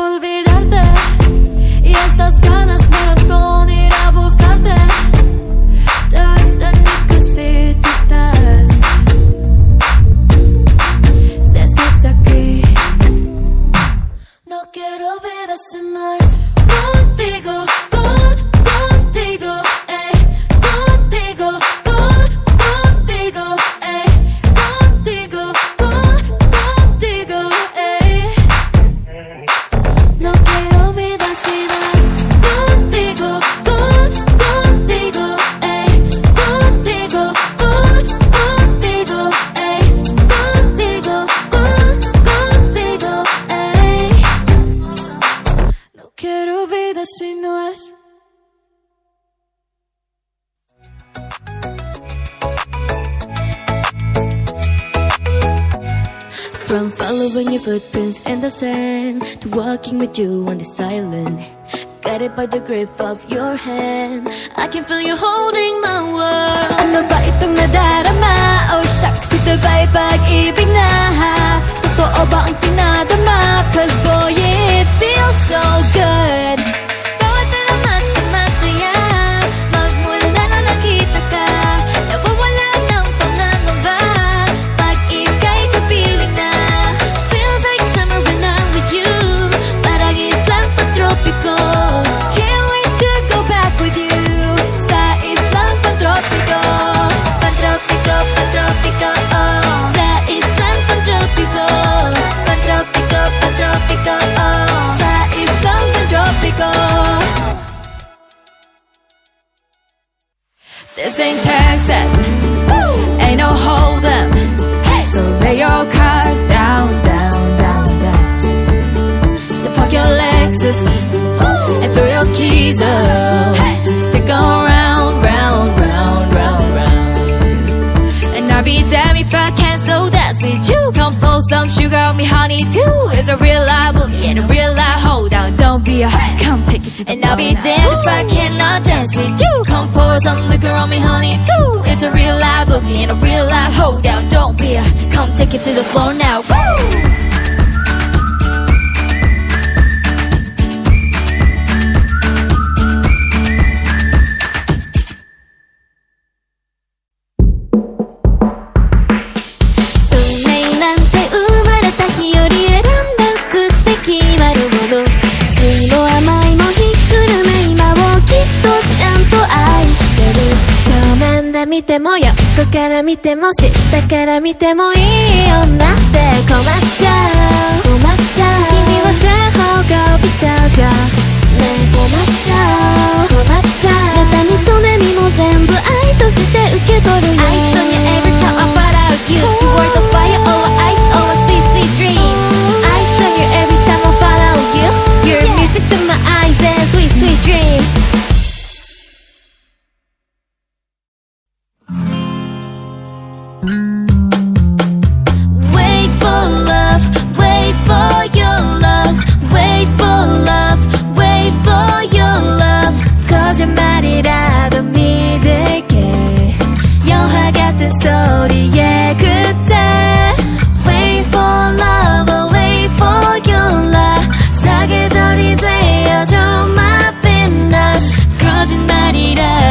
olvidarte. Y estas ganas quiero vida si no es. From following your footprints in the sand to walking with you on this island. Guided by the grip of your hand, I can feel you holding my world. Ano ba itong nadarama? Oh shucks, ito ba'y pag-ibig na? Totoo ba ang tinadama? Texas. If I can't slow dance with you. Come pull some sugar on me, honey, too. It's a real life boogie and a real life hold down. Don't be a hey. Come take it to the And I'll be damned if I cannot dance with you. Come pour some liquor on me, honey, too. It's a real life boogie and a real life hold down. Don't be a come take it to the floor now. Woo! 正面で見ても横から見ても下から見てもいい女って困っちゃう。困っちゃう。